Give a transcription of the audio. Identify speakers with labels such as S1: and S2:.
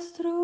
S1: Through.